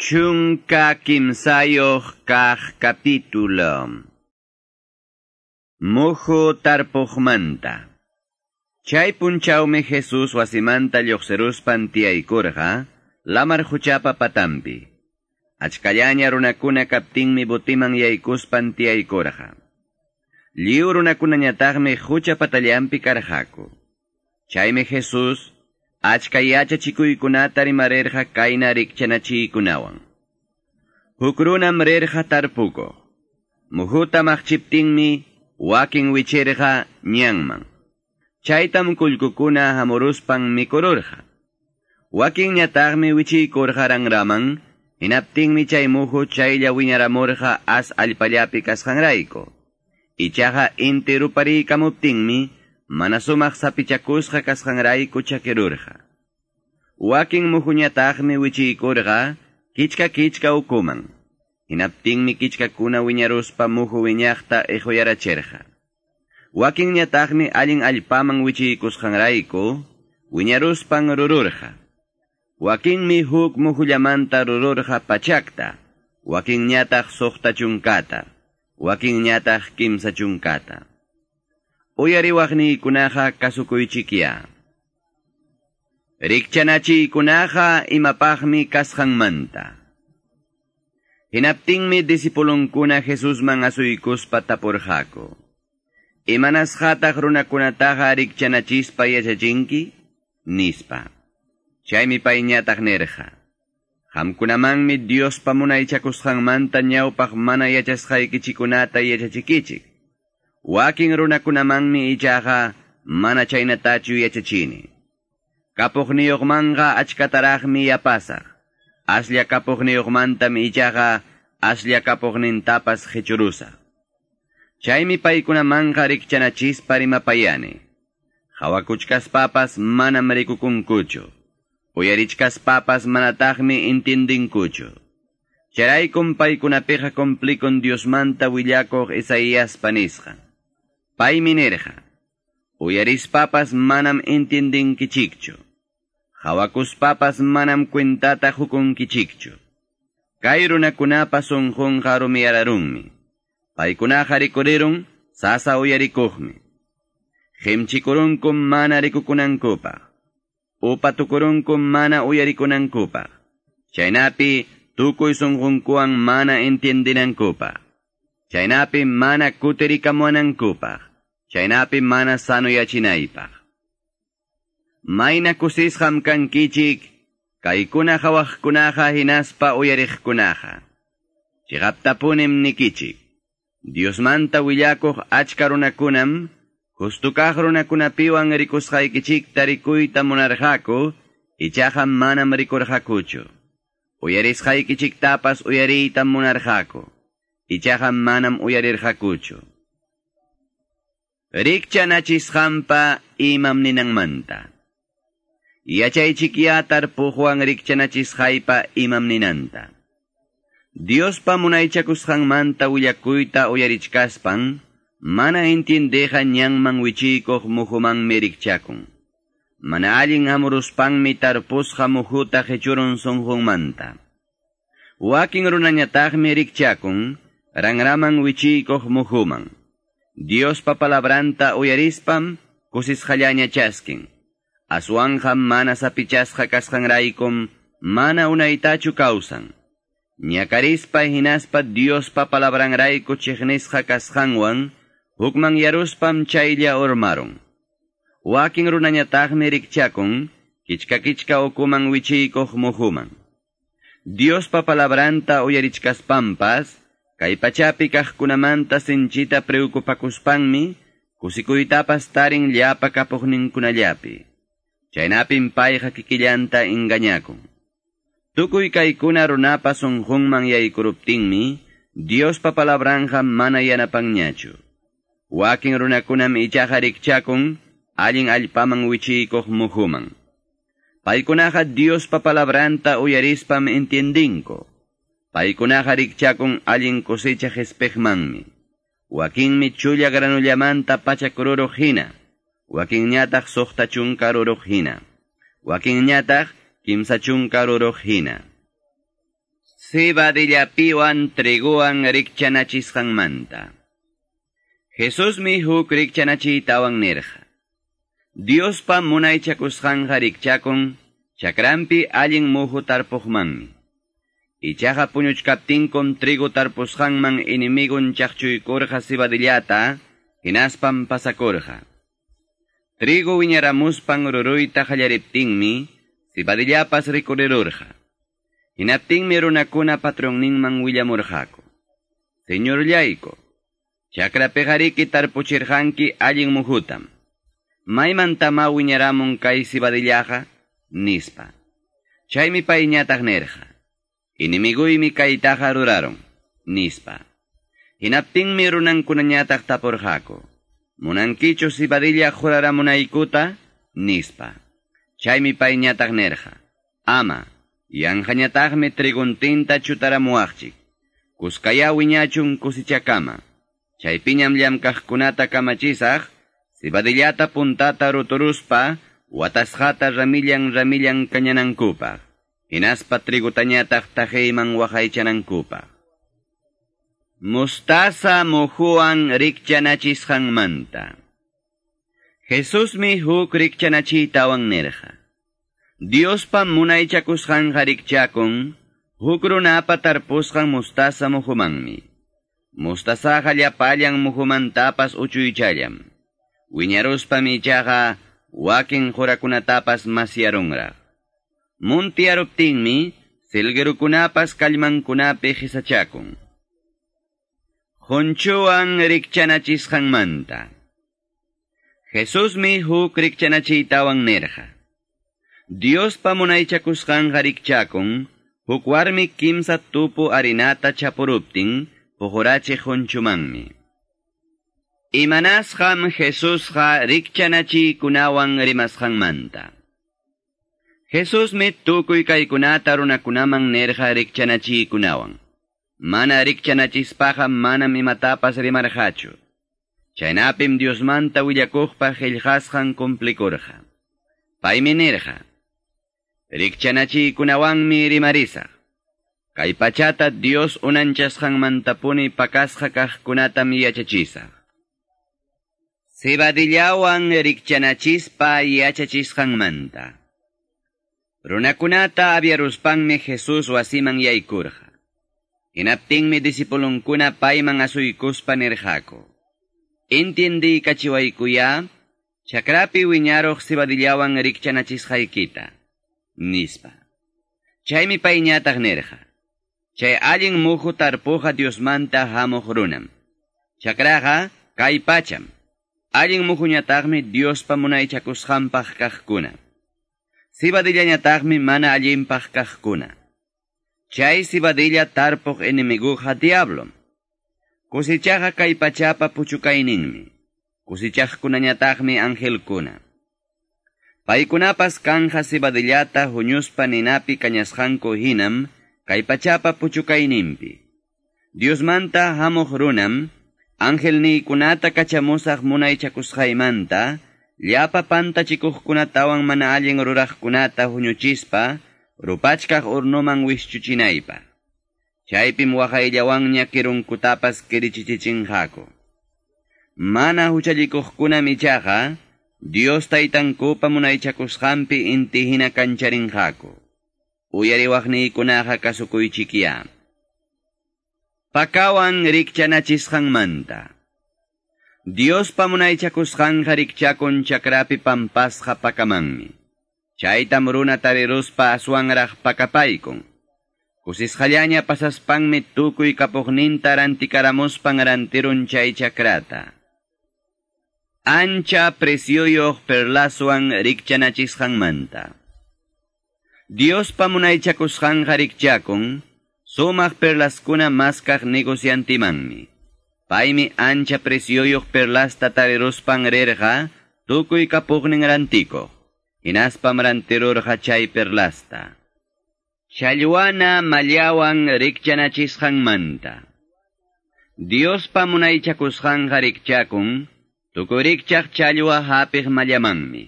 Chunka kimsayoh kah capítulo. Mojo tarpojmanta. Chay punchaume Jesús wasimanta lloxeruspan tiaikurja, lamar huchapa patampi. Achkallaña runakuna kaptinmi botiman yaikuspan tiaikurja. Liu runakuna ñatagme hucha patallampi karjaku. Chayme Jesús, achka yachachikuykunata rimarerqa kayna rikchanachiykunawan. Huk runam rirqa tarpuko. Muhuta maqchiptinmi wakin wichirqa ñanman. Chaytam kullkukuna hamuruspan mikururqa. Wakin ñataqmi wichiykurqaranraman, hinaptinmi chay muhu chaylla wiñaramurqa as allpallapi kasqanrayko. Ichaqa inti rupariykamuptinmi, mana sumaq sapichakusqa kasqanrayku chakirurqa. Wakin muhuñataqmi wichiykurqa kichka kichka ukuman. Hinaptinmi kichkakuna wiñaruspa muhu wiñaqta iquyarachirqa. Wakin ñataqmi allin allpaman wichiykusqanrayku wiñaruspan rururqa. Wakinmi huk muhullamanta rururqa pachakta, wakin ñataq suqta chunkata, wakin ñataq kimsa chunkata uyariwaqniykunaqa kasukuychikya. Rikchanachiykunaqa imapaqmi kasqanmanta. Hinaptinmi disipulunkuna Jesusman asuykuspa tapurqaku. Imanasqataq runakunataqa rikchanachispa yachachinki? Nispa. Chaymi payñataq nirqa. Hamkunamanmi Diospa munaychakusqanmanta ñawpaq mana yachasqaykichikunata yachachikichik. Wakin runakunamanmi ichaqa mana chaynatachu yachachini. Kapuqniyuqmanqa achkataraqmi yapasaq. Aslla kapuqniyuqmantam ichaqa aslla kapuqnintapas hichurusaq. Chaymi paykunamanqa rikchanachispa rimapayani. Hawakuchkaspapas manam rikukunkuchu. Uyarichkaspapas manataqmi intindinkuchu. Charaykum paykunapiqa complikun Diosmanta willakuq Isaías panisqa. Paymi nirqa. Uyarispapas manam intindinkichikchu. Hawakuspapas manam kwintata hukunkichikchu. Kay runakunapas unqunqa rumiyararunmi. Paykunaqa rikurirun sasa uyarikuqmi. Himchikurunkum mana rikukunankupaq. Upatukurunkum mana uyarikunankupaq. Chaynapi tukuy sunqunkuwan mana entiendinankupaq. Chaynapi mana kutirikamuanankupaq. Chaynapi mana sanuyachinaypaq. Mayna kusisqam kankichik, kaykuna hawaqkunaqa hinaspa uyariqkunaqa. Chigaptapunim nikichik. Diosmanta willakuq achka runakunam, justukaq runakunapiwan rikusqaykichikta rikuyta munarqaku, ichaqa manam rikurqakuchu. Uyarisqaykichiktapas uyariyta munarqaku, ichaqa manam uyarirqakuchu. Rikchanachisqampa imam ninanmanta. Yachaychikyatar pujuan rikchanachisqaypa imam ninanta. Diospa munaychakusqanmanta willakuyta uyarichkaspan, mana entiendeja ñanman wichiykuq muhumanmi rikchakun. Mana allin amuruspanmi tarpusqa muhuta hechurun sunqunmanta. Wakin runañataqmi rikchakun, ranraman wichiykuq muhuman. Diospa palabranta uyarispam kusisqallañachaskin. Aswanham mana sapichasqa kasqanraykum mana unaytachu kawsan. Ñakarispa hinaspa Diospa palabranrayku chiqnisqa kasqanwan hukman yaruspam chaylla urmarun. Wakin runañataqmi rikchakun kichka kichka ukuman wichiykuq muhuman. Diospa palabranta uyarichkaspampas kay pachapi kaqkunamanta sinchita preocupakuspanmi, kusikuytapas tarin llapa kapuqninkunallapi. Chaynapin payqa kikillanta engañakun. Tukuy kaykuna runapa sunqunman yaykuruptinmi, Diospa palabranja mana yanapanñachu. Wakin runakunam ichaqa rikchakun, allin allpaman wichiykuq muhuman. Paykunaqa Diospa palabranta uyarispam entiendinko. Paykunaqa rikchakun allin cosecha jespejmanmi. Wakinmi chulla granullamanta pachakururuq hina. Wakin ñataq suqta chunkaruruq hina. Wakin ñataq kimsa chunkaruruq hina. Sibadillapiwan triguan rikchanachisqanmanta. Jesusmi huk rikchanachiytawan nirqa. Diospa munaychakusqanqa rikchakun chakrampi allin muhu tarpuqmanmi. Ichaqa puñuchkaptinkum trigu tarpusqanman inimigun chaqchuykurqa sibadillata, hinaspam pasakurqa. Trigu wiñaramuspan ruruyta qallariptinmi, sibadillapas rikurirurqa. Hinaptinmi runakuna patronninman willamurqaku. Señor Llaiko, chakrapiqariki tarpuchirqanki allin muhutam. Maymantama wiñaramun kay sibadillaqa? Nispa. Chaymi payñataq nerqa. Inimiguymi kaytaqa ruraron. Nispa. Hinaptinmi runankunañataq tapurqaku. Munankichu sibadilla juraramunaykuta? Nispa. Chaymi payñataq nerqa. Ama. Yanqañataqmi triguntinta chutaramuaqchik. Kuskaya wiñachun kusichakama. Chaypiñam llamkaqkunata kamachisaq, sibadillata puntata ruturuspa, watasqata ramillan ramillan kañanankupaq. Hinaspa trigutañataq tajayman waqaychanankupaq. Mustasa muhuan rikchanachisqanmanta. Jesusmi huk rikchanachiytawan nirqa. Diospa munaychakusqan harikchakun, huk runapa tarpusqan mustasa muhumanmi. Mustasaqa llapallan muhumantapas uchuychallam. Wiñaruspa michaqa wakin jurakunatapas masyarunraq. Munti aruptinmi, silgirukunapas kallmankunapi hisachakun. Honchuan rikchanachisqanmanta. Jesusmi huk rikchanachiytawan nirqa. Diospa munaychakusqanqa rikchakun, huk warmi kimsa tupu arinata chapuruptin, puhurachiq hunchumanmi. Imanasqam Jesusqa rikchanachiykunawan rimasqanmanta. Jesusmi tukuy kaykunata runakunaman nerqa rikchanachiykunawan. Mana rikchanachispaqa manam imatapas rimarqachu. Chaynapim Diosmanta willakuqpa qillqasqan kumplikurqa. Paymi nirqa. Rikchanachiykunawanmi rimarisaq. Kay pachata Dios unanchasqanmantapuni pakasqa kaqkunatam yachachisaq. Sibadillawan rikchanachispa yachachisqanmanta. Runakunata abyaruspanmi Jesus wasiman yaykurqa. Hinaptingmi disipulunkuna payman asuykuspa nirqaku. Intindi kachiwaykuya, chakrapi wiñaruq sibadillawan rikchanachisqaykita nispa. Chaymi payñataq nirqa. Chay allin muhu tarpuqa Diosmanta hamuq runam. Chakraqa kay pacham. Allin muhuñataqmi Diospa munaychakusqanpaq kaqkuna. Sibadillañataqmi mana allinpaq kaqkuna. Chay sibadilla tarpuq enemiguqa diablom. Kusichaqa kay pachapa puchukayninmi. Kusichaqkunañataqmi angelkuna. Paykunapas kanja sibadillata huñuspa ninapi kañasqanku hinam, kay pachapa puchukayninpi. Diosmanta hamuq runam, ángel niykunata kachamusaq munaychakusqaymanta, llapa pantachikuqkunatawan mana allin ruraqkunata huñuchispa, rupachkaq urnuman wischuchinaypa. Chaypim waqayllawanña kirunkutapas kirichichichinqaku. Mana huchallikuqkuna michaqa, Dios taytankupa munaychakusqanpi inti hina kancharinqaku. Uyariwaqniykunaqa kasukuychikiya. Pakawan rikchanachisqanmanta. Diospa munaychakusqanqa rikchakun chakrapi pampasqa pakamanmi. Chaytam runa tariruspa aswanraq pakapaykun. Kusisqallaña pasaspanmi tukuy kapuqninta rantikaramuspan rantirun chay chakrata. ancha precioyoq perlaswan rikchanachisqanmanta. Dios pamunaychakusqanqa rikchakun, sumaq perlaskuna maskaq negociantimanmi. Paymi ancha precioyoq perlasta tariruspan rirqa, tukuy kapuqnin rantiko. Inaspam rantirurqa chay perlasta. Challwana mallawan rikchanachisqanmanta. Dios pamunaychakusqanqa rikchakun, Tukurikchaq challwa hapiq mallamanmi.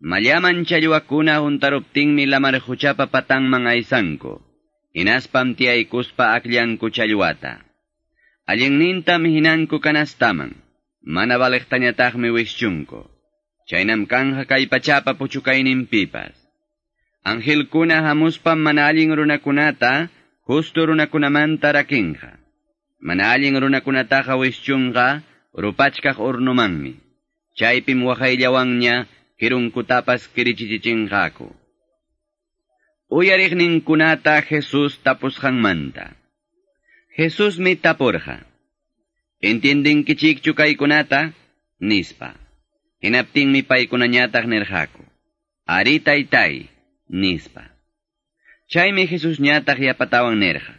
Mallaman challwakuna juntaruptinmi lamar huchapa patanman aysanku. Hinaspam tiyaykuspa akllanku challwata. Allinnintam hinanku kanastaman. Mana balektañataqmi wischunko. Chaynam kanja kay pachapa puchukayninpipas. Angelkuna hamuspam mana allin runakunata justo runakunamanta rakinja. Mana allin runakunataqa wischunqa rupachkaq urnumanmi. Chaypim waqayllawanña kirunkutapas kirichichichinqaku. Uyariqninkunata Jesus tapusqanmanta. Jesus mi tapurja. Entienden kichikchu kaykunata? Nispa. Hinaptin mi paykunañataq nirqaku. Ari taytay, nispa. Chaymi Jesus ñataq yapatawan nirqa.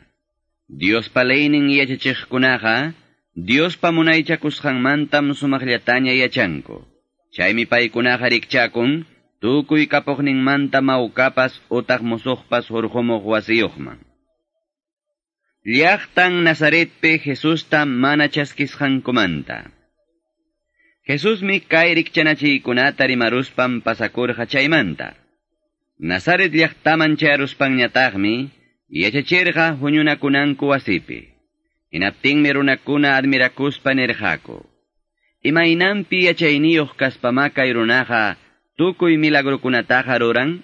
Dios palaynin yachachiqkunaqa, Dios pamunaychakusqanmantam sumaqllataña yachanku. Chaymi paykunaqa rikchakun, tukuy kapuqninmanta mawkapas utaq musuqpas hurqumuq wasiyuqman. Liachtan Nazaretpe Jesús ta manachaskis hankomanta. Jesús mi kairik chanachi kunatari maruspan pasakur hachaimanta. Nazaret liachtaman charuspan nyatagmi, yachachirga hunyuna kunanku wasipi. Inapting meruna kuna admirakuspan erjako. Ima inampi yachainiyoh kaspamaka irunaha tukuy milagro kunataha roran,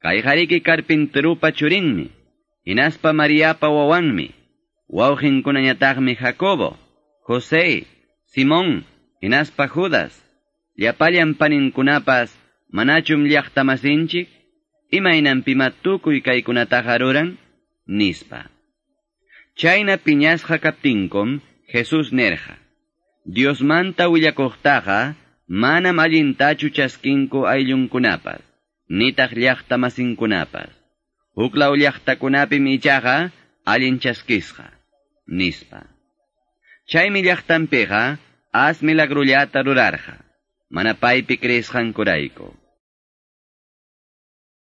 kai hariki karpinturupa churinmi. Hinaspa Mariapa wawanmi, wawqinkunañataqmi Jacobo, José, Simón, hinaspa Judas, llapallan paninkunapas manachum llaqtamasinchik, imaynanpima tukuy kaykunataqa ruran, nispa. Chayna piñasqa kaptinkom Jesús nerja. Diosmanta willakuqtaqa manam allintachu chaskinku ayllunkunapas, nitaq llaqtamasinkunapas. Huklaw llaqtakunapim ichaqa allin chaskisqa, nispa. Chaymi llaqtanpiqa as milagrullata rurarqa, mana paypi kreisqankurayku.